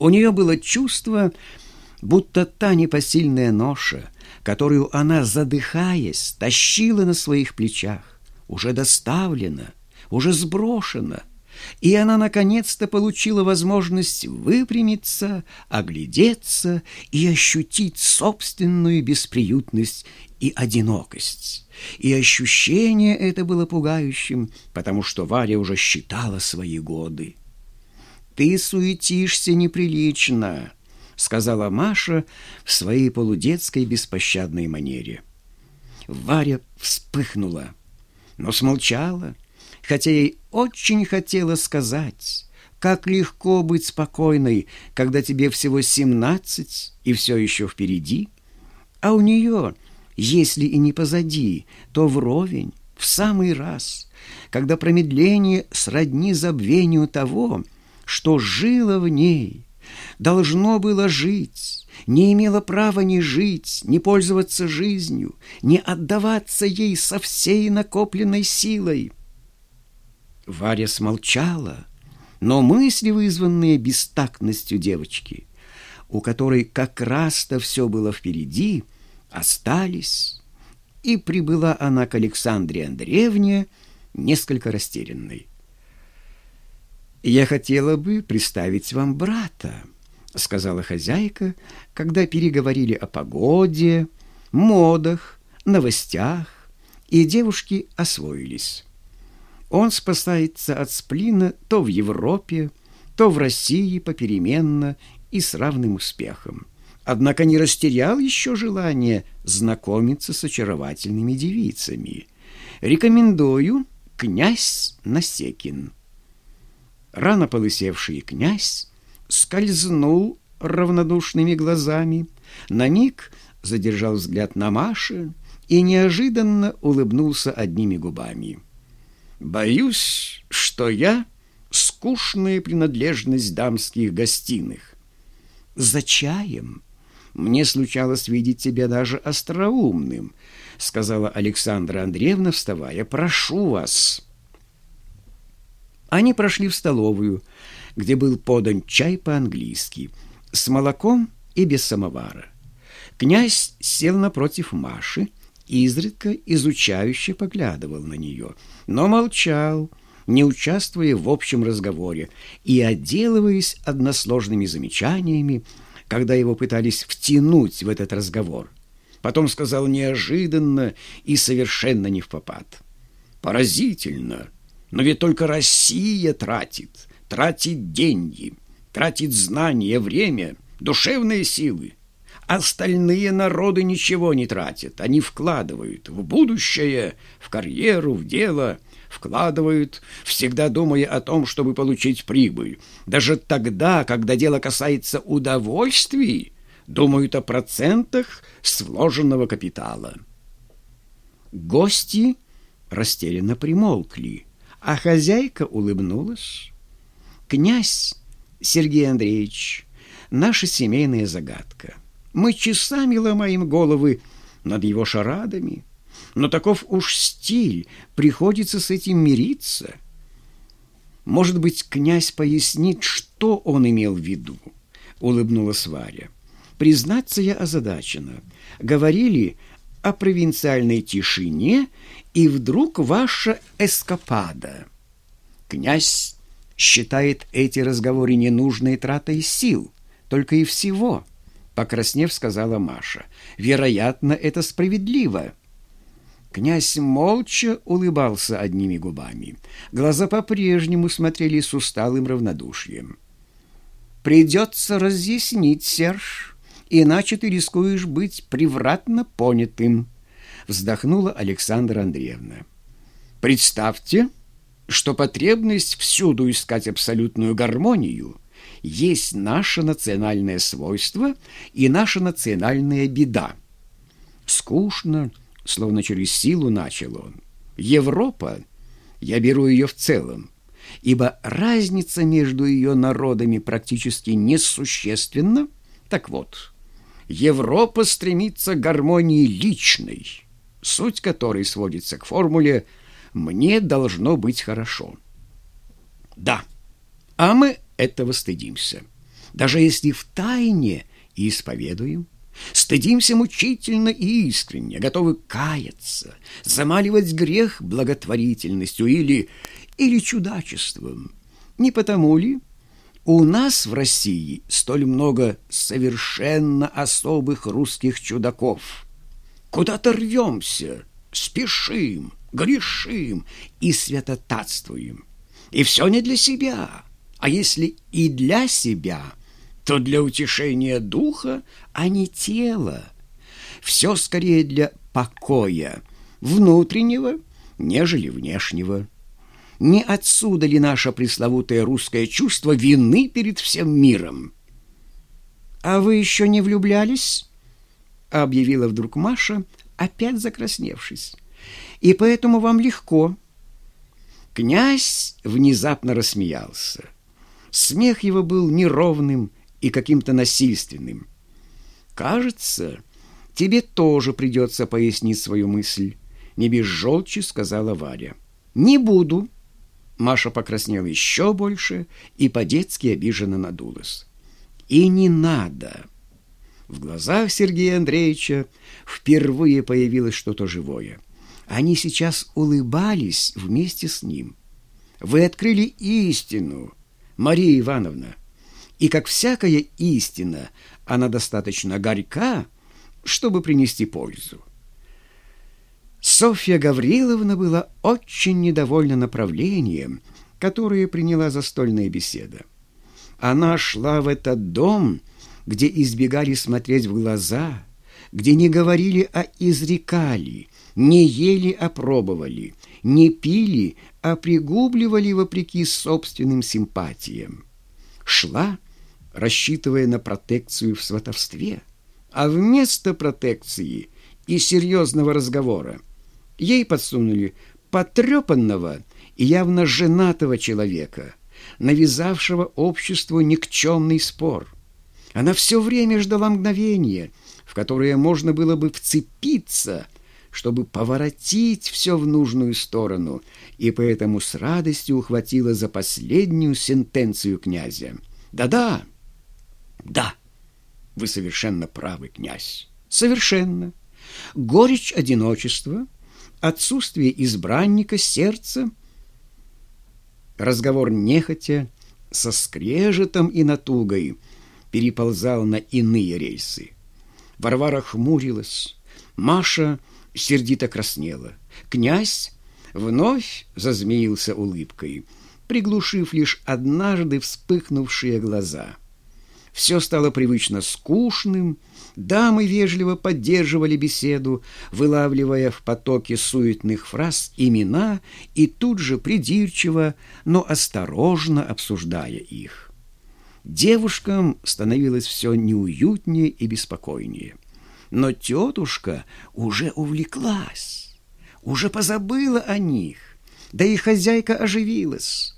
У нее было чувство, будто та непосильная ноша, которую она, задыхаясь, тащила на своих плечах, уже доставлена, уже сброшена, и она наконец-то получила возможность выпрямиться, оглядеться и ощутить собственную бесприютность и одинокость. И ощущение это было пугающим, потому что Варя уже считала свои годы. «Ты суетишься неприлично», — сказала Маша в своей полудетской беспощадной манере. Варя вспыхнула, но смолчала, хотя ей очень хотела сказать, как легко быть спокойной, когда тебе всего семнадцать и все еще впереди, а у нее, если и не позади, то вровень, в самый раз, когда промедление сродни забвению того, что жило в ней, должно было жить, не имело права ни жить, не пользоваться жизнью, не отдаваться ей со всей накопленной силой. Варя смолчала, но мысли, вызванные бестактностью девочки, у которой как раз-то все было впереди, остались, и прибыла она к Александре Андреевне несколько растерянной. «Я хотела бы представить вам брата», — сказала хозяйка, когда переговорили о погоде, модах, новостях, и девушки освоились. Он спасается от сплина то в Европе, то в России попеременно и с равным успехом. Однако не растерял еще желание знакомиться с очаровательными девицами. Рекомендую князь Насекин. Рано полысевший князь скользнул равнодушными глазами, на миг задержал взгляд на Маше и неожиданно улыбнулся одними губами. Боюсь, что я скучная принадлежность дамских гостиных. За чаем мне случалось видеть тебя даже остроумным, сказала Александра Андреевна, вставая. Прошу вас. Они прошли в столовую, где был подан чай по-английски, с молоком и без самовара. Князь сел напротив Маши, изредка изучающе поглядывал на нее, но молчал, не участвуя в общем разговоре и отделываясь односложными замечаниями, когда его пытались втянуть в этот разговор. Потом сказал неожиданно и совершенно не в попад. «Поразительно! Но ведь только Россия тратит, тратит деньги, тратит знания, время, душевные силы. Остальные народы ничего не тратят, они вкладывают в будущее, в карьеру, в дело, вкладывают, всегда думая о том, чтобы получить прибыль. Даже тогда, когда дело касается удовольствий, думают о процентах с вложенного капитала. Гости растерянно примолкли, а хозяйка улыбнулась. «Князь Сергей Андреевич, наша семейная загадка». Мы часами ломаем головы над его шарадами, но таков уж стиль, приходится с этим мириться. Может быть, князь пояснит, что он имел в виду, улыбнулась Варя. Признаться я озадачена. Говорили о провинциальной тишине, и вдруг ваша эскапада. Князь считает эти разговоры ненужной тратой сил, только и всего — покраснев, сказала Маша. Вероятно, это справедливо. Князь молча улыбался одними губами. Глаза по-прежнему смотрели с усталым равнодушием. «Придется разъяснить, Серж, иначе ты рискуешь быть превратно понятым», вздохнула Александра Андреевна. «Представьте, что потребность всюду искать абсолютную гармонию — есть наше национальное свойство и наша национальная беда. Скучно, словно через силу начал он. Европа, я беру ее в целом, ибо разница между ее народами практически несущественна. Так вот, Европа стремится к гармонии личной, суть которой сводится к формуле «мне должно быть хорошо». Да, а мы этого стыдимся. даже если в тайне исповедуем, стыдимся мучительно и искренне, готовы каяться, замаливать грех благотворительностью или, или чудачеством. Не потому ли у нас в России столь много совершенно особых русских чудаков? Куда-то рвемся, спешим, грешим и святотатствуем. И все не для себя, а если и для себя, то для утешения духа, а не тела. Все скорее для покоя внутреннего, нежели внешнего. Не отсюда ли наше пресловутое русское чувство вины перед всем миром? «А вы еще не влюблялись?» — объявила вдруг Маша, опять закрасневшись. «И поэтому вам легко». Князь внезапно рассмеялся. Смех его был неровным и каким-то насильственным. «Кажется, тебе тоже придется пояснить свою мысль», — не без желчи сказала Варя. «Не буду». Маша покраснела еще больше и по-детски обиженно надулась. «И не надо». В глазах Сергея Андреевича впервые появилось что-то живое. Они сейчас улыбались вместе с ним. «Вы открыли истину», Мария Ивановна, и, как всякая истина, она достаточно горька, чтобы принести пользу. Софья Гавриловна была очень недовольна направлением, которое приняла застольная беседа. Она шла в этот дом, где избегали смотреть в глаза, где не говорили, а изрекали, не ели, а пробовали, не пили, а пригубливали вопреки собственным симпатиям. Шла, рассчитывая на протекцию в сватовстве, а вместо протекции и серьезного разговора ей подсунули потрепанного и явно женатого человека, навязавшего обществу никчемный спор. Она все время ждала мгновения, в которое можно было бы вцепиться – чтобы поворотить все в нужную сторону, и поэтому с радостью ухватила за последнюю сентенцию князя. «Да-да, да, вы совершенно правы, князь, совершенно. Горечь одиночества, отсутствие избранника сердца, разговор нехотя, со скрежетом и натугой переползал на иные рельсы. Варвара хмурилась, Маша — сердито краснела. Князь вновь зазмеился улыбкой, приглушив лишь однажды вспыхнувшие глаза. Все стало привычно скучным, дамы вежливо поддерживали беседу, вылавливая в потоке суетных фраз имена и тут же придирчиво, но осторожно обсуждая их. Девушкам становилось все неуютнее и беспокойнее но тетушка уже увлеклась, уже позабыла о них, да и хозяйка оживилась.